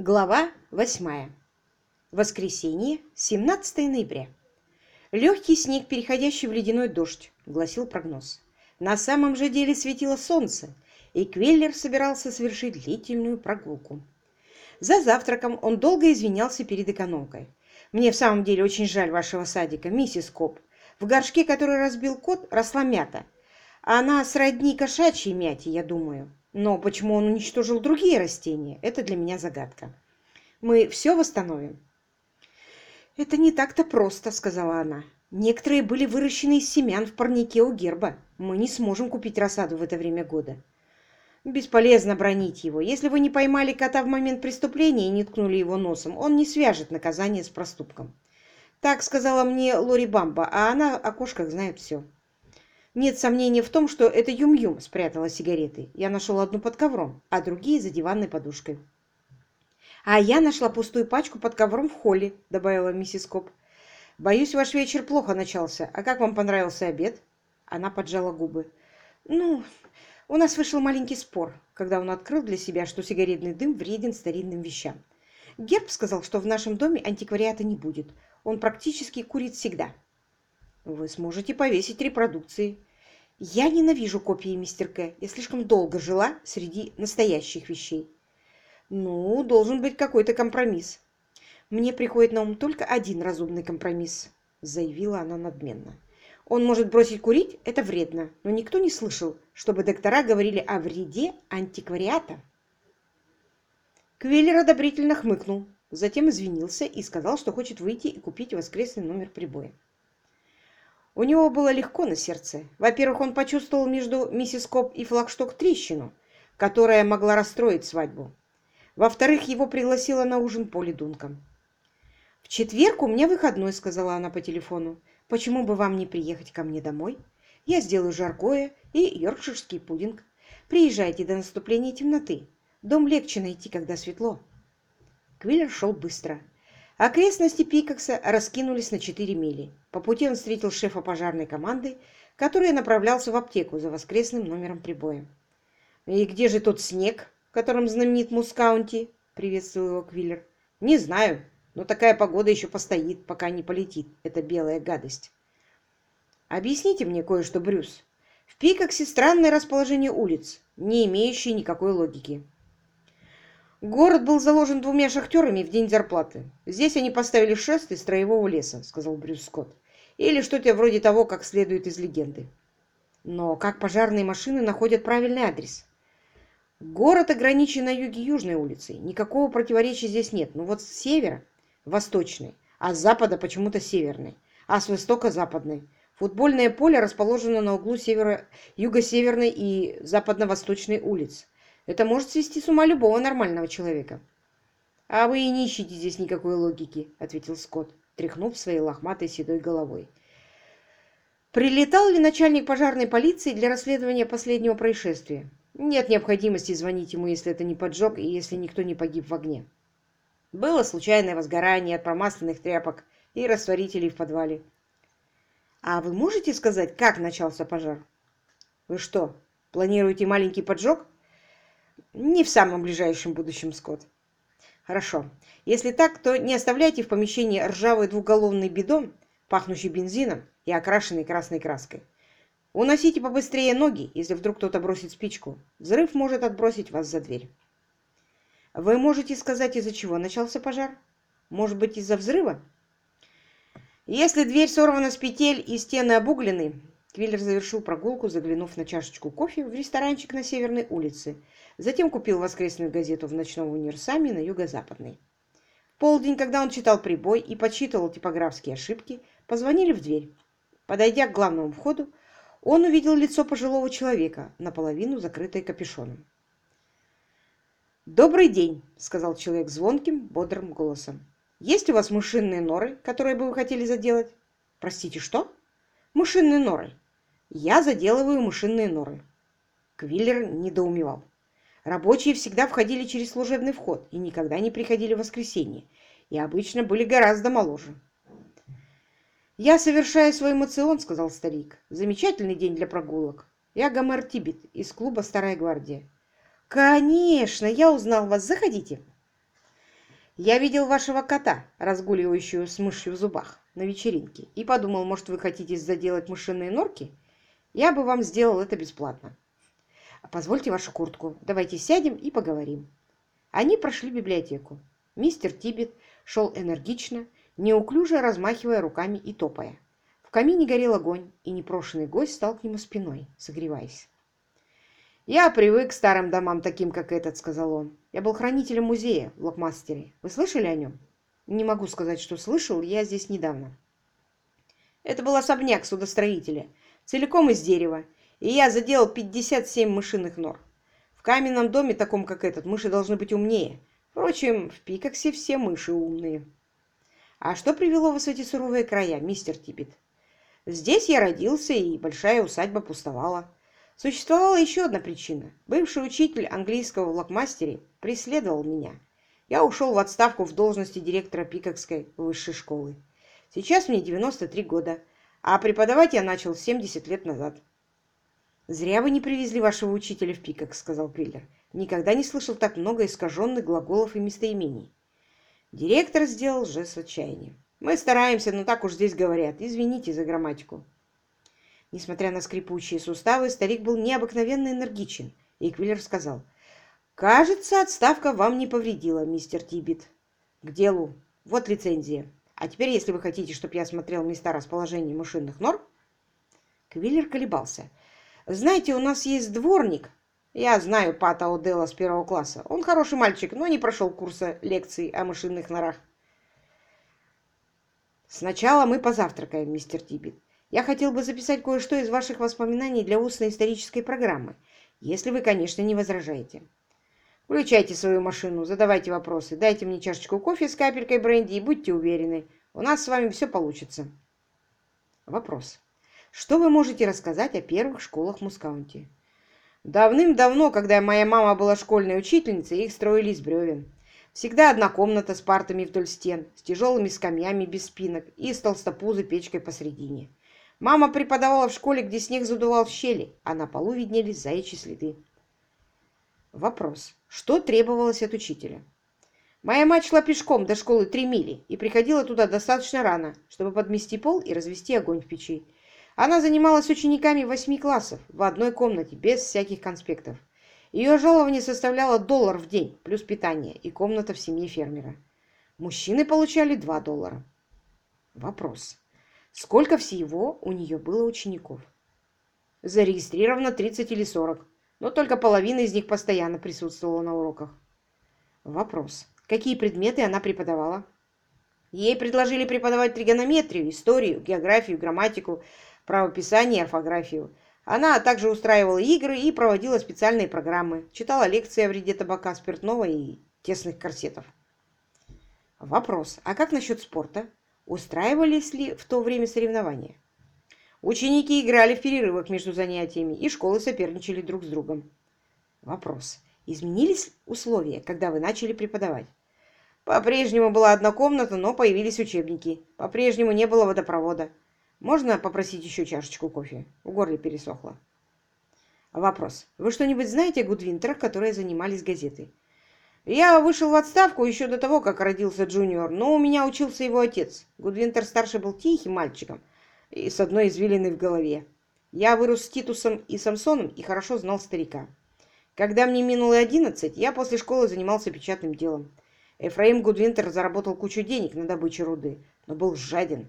Глава 8. Воскресенье, 17 ноября. Легкий снег, переходящий в ледяной дождь, гласил прогноз. На самом же деле светило солнце, и Квеллер собирался совершить длительную прогулку. За завтраком он долго извинялся перед экономкой. «Мне в самом деле очень жаль вашего садика, миссис Коп. В горшке, который разбил кот, росла мята. Она сродни кошачьей мяте, я думаю. Но почему он уничтожил другие растения, это для меня загадка. Мы все восстановим. «Это не так-то просто», — сказала она. «Некоторые были выращены из семян в парнике у герба. Мы не сможем купить рассаду в это время года». «Бесполезно бронить его. Если вы не поймали кота в момент преступления и не ткнули его носом, он не свяжет наказание с проступком». Так сказала мне Лори Бамба, а она о кошках знает все. Нет сомнения в том, что это Юм-Юм спрятала сигареты. Я нашел одну под ковром, а другие за диванной подушкой. «А я нашла пустую пачку под ковром в холле», — добавила миссис Коп. «Боюсь, ваш вечер плохо начался. А как вам понравился обед?» Она поджала губы. «Ну, у нас вышел маленький спор, когда он открыл для себя, что сигаретный дым вреден старинным вещам. Герб сказал, что в нашем доме антиквариата не будет. Он практически курит всегда». «Вы сможете повесить репродукции», я ненавижу копии мистер К. Я слишком долго жила среди настоящих вещей. Ну, должен быть какой-то компромисс. Мне приходит на ум только один разумный компромисс, заявила она надменно. Он может бросить курить, это вредно, но никто не слышал, чтобы доктора говорили о вреде антиквариата. Квиллер одобрительно хмыкнул, затем извинился и сказал, что хочет выйти и купить воскресный номер прибоя. У него было легко на сердце. Во-первых, он почувствовал между миссис Коп и флагшток трещину, которая могла расстроить свадьбу. Во-вторых, его пригласила на ужин Поли Дункан. «В четверг у меня выходной», — сказала она по телефону. «Почему бы вам не приехать ко мне домой? Я сделаю жаркое и йоркширский пудинг. Приезжайте до наступления темноты. Дом легче найти, когда светло». Квиллер шел быстро. Окрестности Пикакса раскинулись на 4 мили. По пути он встретил шефа пожарной команды, который направлялся в аптеку за воскресным номером прибоя. «И где же тот снег, которым знаменит Мускаунти?» — приветствовал его Квиллер. «Не знаю, но такая погода еще постоит, пока не полетит эта белая гадость». «Объясните мне кое-что, Брюс. В Пикаксе странное расположение улиц, не имеющие никакой логики». Город был заложен двумя шахтерами в день зарплаты. Здесь они поставили шест из строевого леса, сказал Брюс Скотт. Или что-то вроде того, как следует из легенды. Но как пожарные машины находят правильный адрес? Город ограничен на юге южной улицей. Никакого противоречия здесь нет. Но вот с севера – восточный, а с запада почему-то северный, а с востока – западный. Футбольное поле расположено на углу севера, юго-северной и западно-восточной улиц. Это может свести с ума любого нормального человека. «А вы и не ищете здесь никакой логики», — ответил Скотт, тряхнув своей лохматой седой головой. «Прилетал ли начальник пожарной полиции для расследования последнего происшествия? Нет необходимости звонить ему, если это не поджог и если никто не погиб в огне. Было случайное возгорание от промасленных тряпок и растворителей в подвале. А вы можете сказать, как начался пожар? Вы что, планируете маленький поджог? Не в самом ближайшем будущем, Скотт. Хорошо. Если так, то не оставляйте в помещении ржавый двуголовный бидон, пахнущий бензином и окрашенный красной краской. Уносите побыстрее ноги, если вдруг кто-то бросит спичку. Взрыв может отбросить вас за дверь. Вы можете сказать, из-за чего начался пожар? Может быть, из-за взрыва? Если дверь сорвана с петель и стены обуглены, Квиллер завершил прогулку, заглянув на чашечку кофе в ресторанчик на Северной улице. Затем купил воскресную газету в ночном универсаме на Юго-Западной. В полдень, когда он читал прибой и подсчитывал типографские ошибки, позвонили в дверь. Подойдя к главному входу, он увидел лицо пожилого человека, наполовину закрытое капюшоном. «Добрый день», — сказал человек звонким, бодрым голосом. «Есть у вас мышиные норы, которые бы вы хотели заделать?» «Простите, что?» «Мышиные норы. Я заделываю мышиные норы. Квиллер недоумевал. Рабочие всегда входили через служебный вход и никогда не приходили в воскресенье, и обычно были гораздо моложе. «Я совершаю свой эмоцион», — сказал старик. «Замечательный день для прогулок. Я Гомер Тибет из клуба «Старая гвардия». «Конечно, я узнал вас. Заходите». Я видел вашего кота, разгуливающего с мышью в зубах, на вечеринке, и подумал, может, вы хотите заделать мышиные норки? Я бы вам сделал это бесплатно. Позвольте вашу куртку. Давайте сядем и поговорим. Они прошли библиотеку. Мистер Тибет шел энергично, неуклюже размахивая руками и топая. В камине горел огонь, и непрошенный гость стал к нему спиной, согреваясь. «Я привык к старым домам, таким, как этот», — сказал он. «Я был хранителем музея в Локмастере. Вы слышали о нем?» «Не могу сказать, что слышал. Я здесь недавно». «Это был особняк судостроителя, целиком из дерева, и я заделал 57 мышиных нор. В каменном доме, таком как этот, мыши должны быть умнее. Впрочем, в Пикаксе все мыши умные». «А что привело вас в эти суровые края, мистер Типпет?» «Здесь я родился, и большая усадьба пустовала». Существовала еще одна причина. Бывший учитель английского в Локмастере преследовал меня. Я ушел в отставку в должности директора Пикокской высшей школы. Сейчас мне 93 года, а преподавать я начал 70 лет назад. «Зря вы не привезли вашего учителя в Пикок», — сказал Квиллер. «Никогда не слышал так много искаженных глаголов и местоимений». Директор сделал жест отчаяния. «Мы стараемся, но так уж здесь говорят. Извините за грамматику». Несмотря на скрипучие суставы, старик был необыкновенно энергичен, и Квиллер сказал, «Кажется, отставка вам не повредила, мистер Тибет. К делу. Вот лицензия. А теперь, если вы хотите, чтобы я смотрел места расположения машинных норм...» Квиллер колебался. «Знаете, у нас есть дворник. Я знаю Пата О'Делла с первого класса. Он хороший мальчик, но не прошел курса лекций о машинных норах. Сначала мы позавтракаем, мистер Тибет. Я хотел бы записать кое-что из ваших воспоминаний для устной исторической программы, если вы, конечно, не возражаете. Включайте свою машину, задавайте вопросы, дайте мне чашечку кофе с капелькой бренди и будьте уверены, у нас с вами все получится. Вопрос. Что вы можете рассказать о первых школах Мускаунти? Давным-давно, когда моя мама была школьной учительницей, их строили из бревен. Всегда одна комната с партами вдоль стен, с тяжелыми скамьями без спинок и с толстопузой печкой посредине. Мама преподавала в школе, где снег задувал в щели, а на полу виднелись заячьи следы. Вопрос. Что требовалось от учителя? Моя мать шла пешком до школы три мили и приходила туда достаточно рано, чтобы подмести пол и развести огонь в печи. Она занималась учениками восьми классов в одной комнате, без всяких конспектов. Ее жалование составляло доллар в день, плюс питание и комната в семье фермера. Мужчины получали два доллара. Вопрос. Сколько всего у нее было учеников? Зарегистрировано 30 или 40, но только половина из них постоянно присутствовала на уроках. Вопрос. Какие предметы она преподавала? Ей предложили преподавать тригонометрию, историю, географию, грамматику, правописание и орфографию. Она также устраивала игры и проводила специальные программы, читала лекции о вреде табака, спиртного и тесных корсетов. Вопрос. А как насчет спорта? Устраивались ли в то время соревнования? Ученики играли в перерывах между занятиями, и школы соперничали друг с другом. Вопрос. Изменились условия, когда вы начали преподавать? По-прежнему была одна комната, но появились учебники. По-прежнему не было водопровода. Можно попросить еще чашечку кофе? В горле пересохло. Вопрос. Вы что-нибудь знаете о Гудвинтерах, которые занимались газетой? Я вышел в отставку еще до того, как родился Джуниор, но у меня учился его отец. Гудвинтер-старший был тихим мальчиком и с одной извилиной в голове. Я вырос с Титусом и Самсоном и хорошо знал старика. Когда мне минуло одиннадцать, я после школы занимался печатным делом. Эфраим Гудвинтер заработал кучу денег на добыче руды, но был жаден.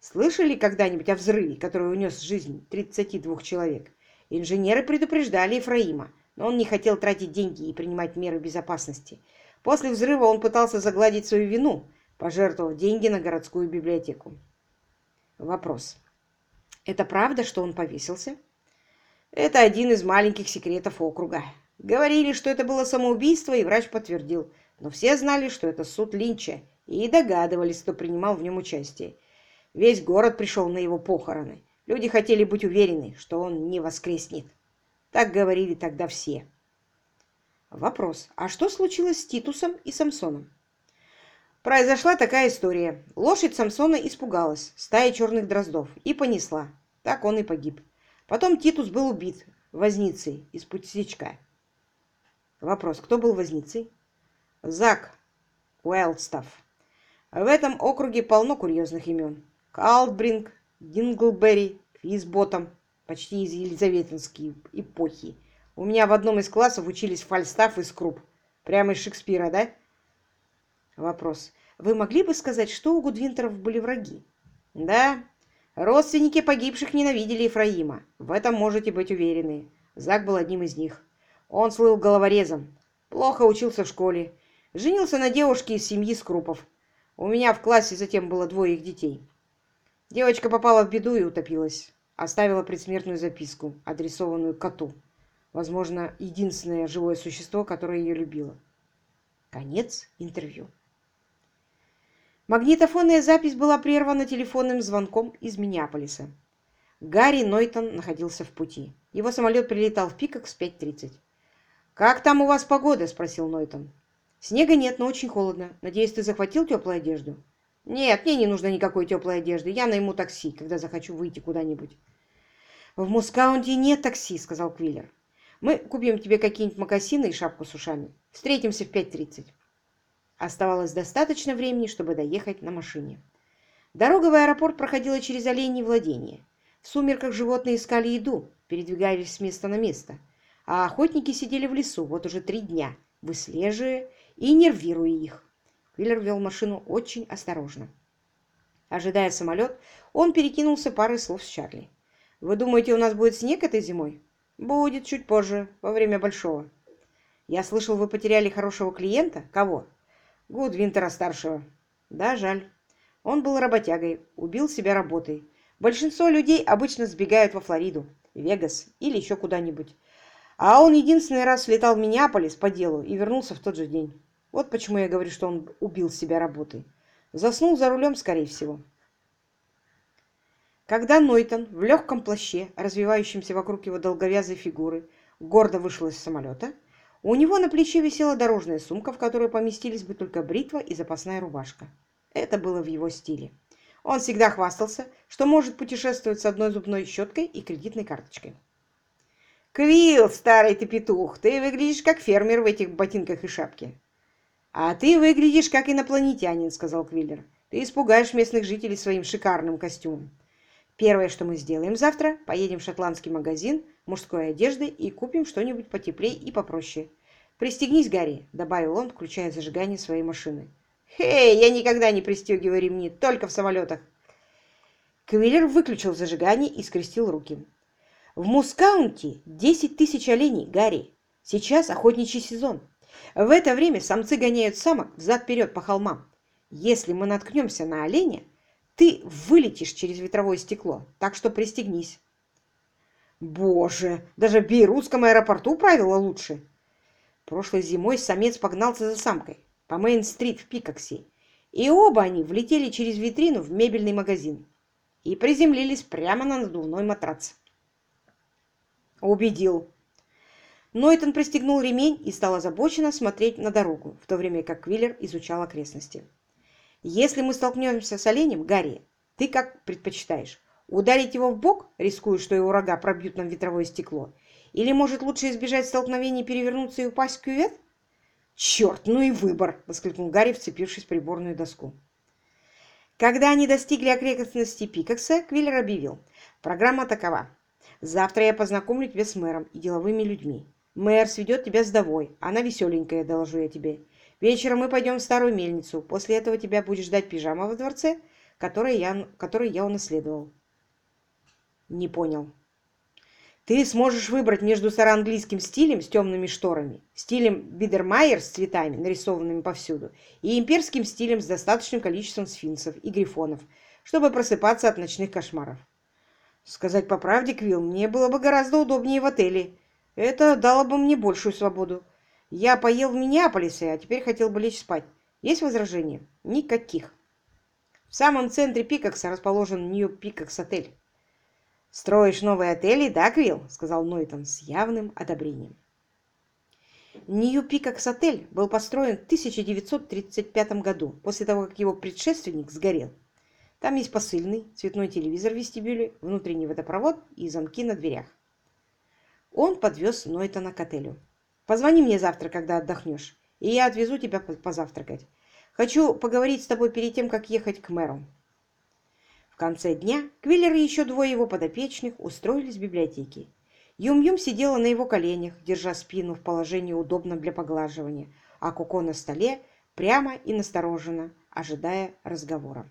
Слышали когда-нибудь о взрыве, который унес жизнь 32 человек? Инженеры предупреждали Ефраима, но он не хотел тратить деньги и принимать меры безопасности. После взрыва он пытался загладить свою вину, пожертвовав деньги на городскую библиотеку. Вопрос. Это правда, что он повесился? Это один из маленьких секретов округа. Говорили, что это было самоубийство, и врач подтвердил. Но все знали, что это суд Линча, и догадывались, кто принимал в нем участие. Весь город пришел на его похороны. Люди хотели быть уверены, что он не воскреснет. Так говорили тогда все. Вопрос. А что случилось с Титусом и Самсоном? Произошла такая история. Лошадь Самсона испугалась стаи черных дроздов и понесла. Так он и погиб. Потом Титус был убит возницей из путевичка. Вопрос. Кто был возницей? Зак Уэлстаф. В этом округе полно курьезных имен. Калдбринг, Динглберри, Физботом, почти из Елизаветинской эпохи. У меня в одном из классов учились Фальстаф и Скруп. Прямо из Шекспира, да? Вопрос. Вы могли бы сказать, что у Гудвинтеров были враги? Да. Родственники погибших ненавидели Ефраима. В этом можете быть уверены. Зак был одним из них. Он слыл головорезом. Плохо учился в школе. Женился на девушке из семьи Скрупов. У меня в классе затем было двое их детей. Девочка попала в беду и утопилась. Оставила предсмертную записку, адресованную коту. Возможно, единственное живое существо, которое ее любило. Конец интервью. Магнитофонная запись была прервана телефонным звонком из Миннеаполиса. Гарри Нойтон находился в пути. Его самолет прилетал в Пикакс в 5.30. «Как там у вас погода?» – спросил Нойтон. Снега нет, но очень холодно. Надеюсь, ты захватил теплую одежду? Нет, мне не нужно никакой теплой одежды. Я найму такси, когда захочу выйти куда-нибудь. В Мускаунте нет такси, сказал Квиллер. Мы купим тебе какие-нибудь мокасины и шапку с ушами. Встретимся в 5.30. Оставалось достаточно времени, чтобы доехать на машине. Дорога в аэропорт проходила через оленьи владения. В сумерках животные искали еду, передвигались с места на место, а охотники сидели в лесу вот уже три дня, выслеживая и нервируя их. Квиллер вел машину очень осторожно. Ожидая самолет, он перекинулся парой слов с Чарли. «Вы думаете, у нас будет снег этой зимой?» «Будет чуть позже, во время большого». «Я слышал, вы потеряли хорошего клиента? Кого?» «Гудвинтера-старшего». «Да, жаль. Он был работягой, убил себя работой. Большинство людей обычно сбегают во Флориду, Вегас или еще куда-нибудь. А он единственный раз слетал в Миннеаполис по делу и вернулся в тот же день. Вот почему я говорю, что он убил себя работой. Заснул за рулем, скорее всего. Когда Нойтон в легком плаще, развивающемся вокруг его долговязой фигуры, гордо вышел из самолета, у него на плече висела дорожная сумка, в которую поместились бы только бритва и запасная рубашка. Это было в его стиле. Он всегда хвастался, что может путешествовать с одной зубной щеткой и кредитной карточкой. «Квилл, старый ты петух, ты выглядишь как фермер в этих ботинках и шапке. «А ты выглядишь как инопланетянин», — сказал Квиллер. «Ты испугаешь местных жителей своим шикарным костюмом. Первое, что мы сделаем завтра, поедем в шотландский магазин мужской одежды и купим что-нибудь потеплее и попроще. Пристегнись, Гарри», — добавил он, включая зажигание своей машины. «Хей, я никогда не пристегиваю ремни, только в самолетах». Квиллер выключил зажигание и скрестил руки. «В Мускаунте 10 тысяч оленей, Гарри. Сейчас охотничий сезон. В это время самцы гоняют самок взад-вперед по холмам. Если мы наткнемся на оленя, ты вылетишь через ветровое стекло, так что пристегнись. Боже, даже в Бейрутском аэропорту правила лучше. Прошлой зимой самец погнался за самкой по Мейн-стрит в Пикоксе, и оба они влетели через витрину в мебельный магазин и приземлились прямо на надувной матрац. Убедил, Нойтон пристегнул ремень и стал озабоченно смотреть на дорогу, в то время как Квиллер изучал окрестности. «Если мы столкнемся с оленем, Гарри, ты как предпочитаешь? Ударить его в бок, рискуя, что его рога пробьют нам ветровое стекло? Или, может, лучше избежать столкновения, перевернуться и упасть в кювет?» «Черт, ну и выбор!» — воскликнул Гарри, вцепившись в приборную доску. Когда они достигли окрестности Пикакса, Квиллер объявил. «Программа такова. Завтра я познакомлю тебя с мэром и деловыми людьми. Мэр сведет тебя с довой. Она веселенькая, доложу я тебе. Вечером мы пойдем в старую мельницу. После этого тебя будет ждать пижама во дворце, который я, который я унаследовал. Не понял. Ты сможешь выбрать между староанглийским стилем с темными шторами, стилем Бидермайер с цветами, нарисованными повсюду, и имперским стилем с достаточным количеством сфинксов и грифонов, чтобы просыпаться от ночных кошмаров. Сказать по правде, Квилл, мне было бы гораздо удобнее в отеле, это дало бы мне большую свободу. Я поел в Миннеаполисе, а теперь хотел бы лечь спать. Есть возражения? Никаких. В самом центре Пикакса расположен Нью-Пикакс отель. «Строишь новые отели, да, Квилл?» — сказал Нойтон с явным одобрением. Нью-Пикакс отель был построен в 1935 году, после того, как его предшественник сгорел. Там есть посыльный, цветной телевизор в вестибюле, внутренний водопровод и замки на дверях. Он подвез Нойтона к отелю. «Позвони мне завтра, когда отдохнешь, и я отвезу тебя позавтракать. Хочу поговорить с тобой перед тем, как ехать к мэру». В конце дня Квиллер и еще двое его подопечных устроились в библиотеке. Юм-Юм сидела на его коленях, держа спину в положении удобном для поглаживания, а Коко на столе прямо и настороженно, ожидая разговора.